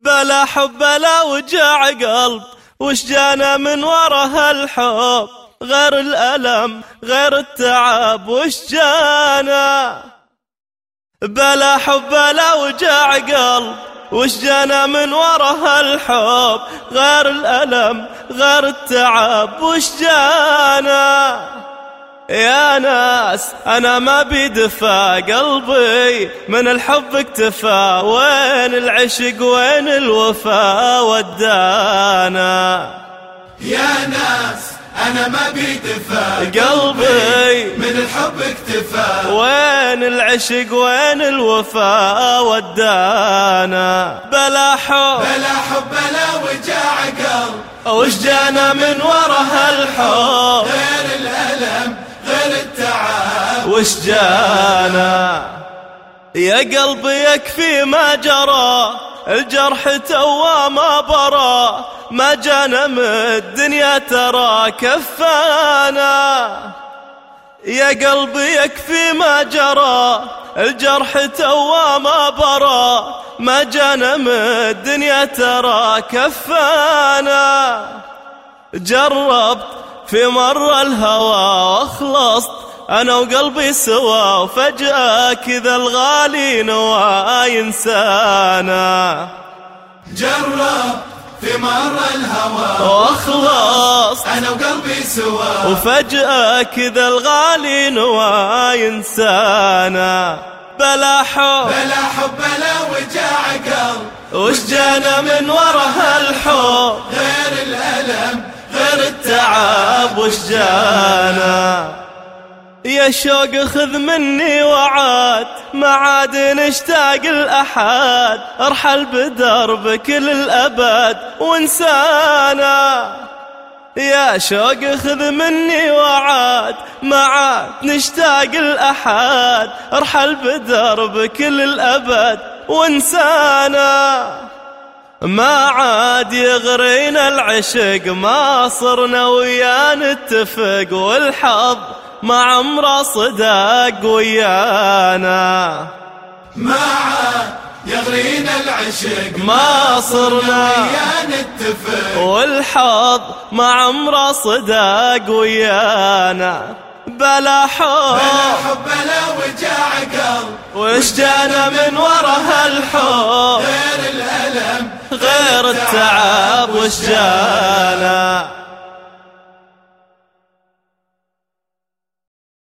بلا حب بلا وجع قلب وش جانا من ورا هالحب؟ غير الألم غير التعب وش جانا؟ بلا حب بلا وجع قلب وش جانا من ورا هالحب؟ غير الألم غير التعب وش جانا؟ يا ناس أنا ما بيدفى قلبي من الحب اكتفى وين العشق وين الوفا ودانا. يا ناس أنا ما بيدفى قلبي من الحب اكتفى. وين العشق وين الوفا ودانا. بلا حب بلا حب بلا وجاع قلب. وش جانا من ورا هالحب؟ غير الألم غير التعب وش جانا؟ يا قلبي يكفي ما جرى الجرح توا ما برى ما جانا من الدنيا ترى كفانا. يا قلبي يكفي ما جرى الجرح توا ما برى ما جانا من الدنيا ترى كفانا. جربت في مر الهوى وأخلصت أنا وقلبي سوا وفجأة كذا الغالي نوى ينسانا جرب في مر الهوى وأخلصت أنا وقلبي سوا. وفجأة كذا الغالي نوى ينسانا بلا حب بلا حب بلا وجاع قلب. وش جانا من ورا هالحب؟ التعب وش جانا يا شوق خذ مني وعاد ما عاد نشتاق الأحد أرحل بدربك للأبد وإنسانا. يا شوق خذ مني وعاد ما عاد نشتاق الأحد أرحل بدربك للأبد وإنسانا. ما عاد يغرينا العشق ما صرنا ويا نتفق والحظ ما عمره صدق ويانا. ما عاد يغرينا العشق ما صرنا يا نتفق. والحظ ما عمره صدق ويانا. بلا حب بلا حب بلا وجاع قلب. وش جانا من ورا هالحب؟ غير التعب جانا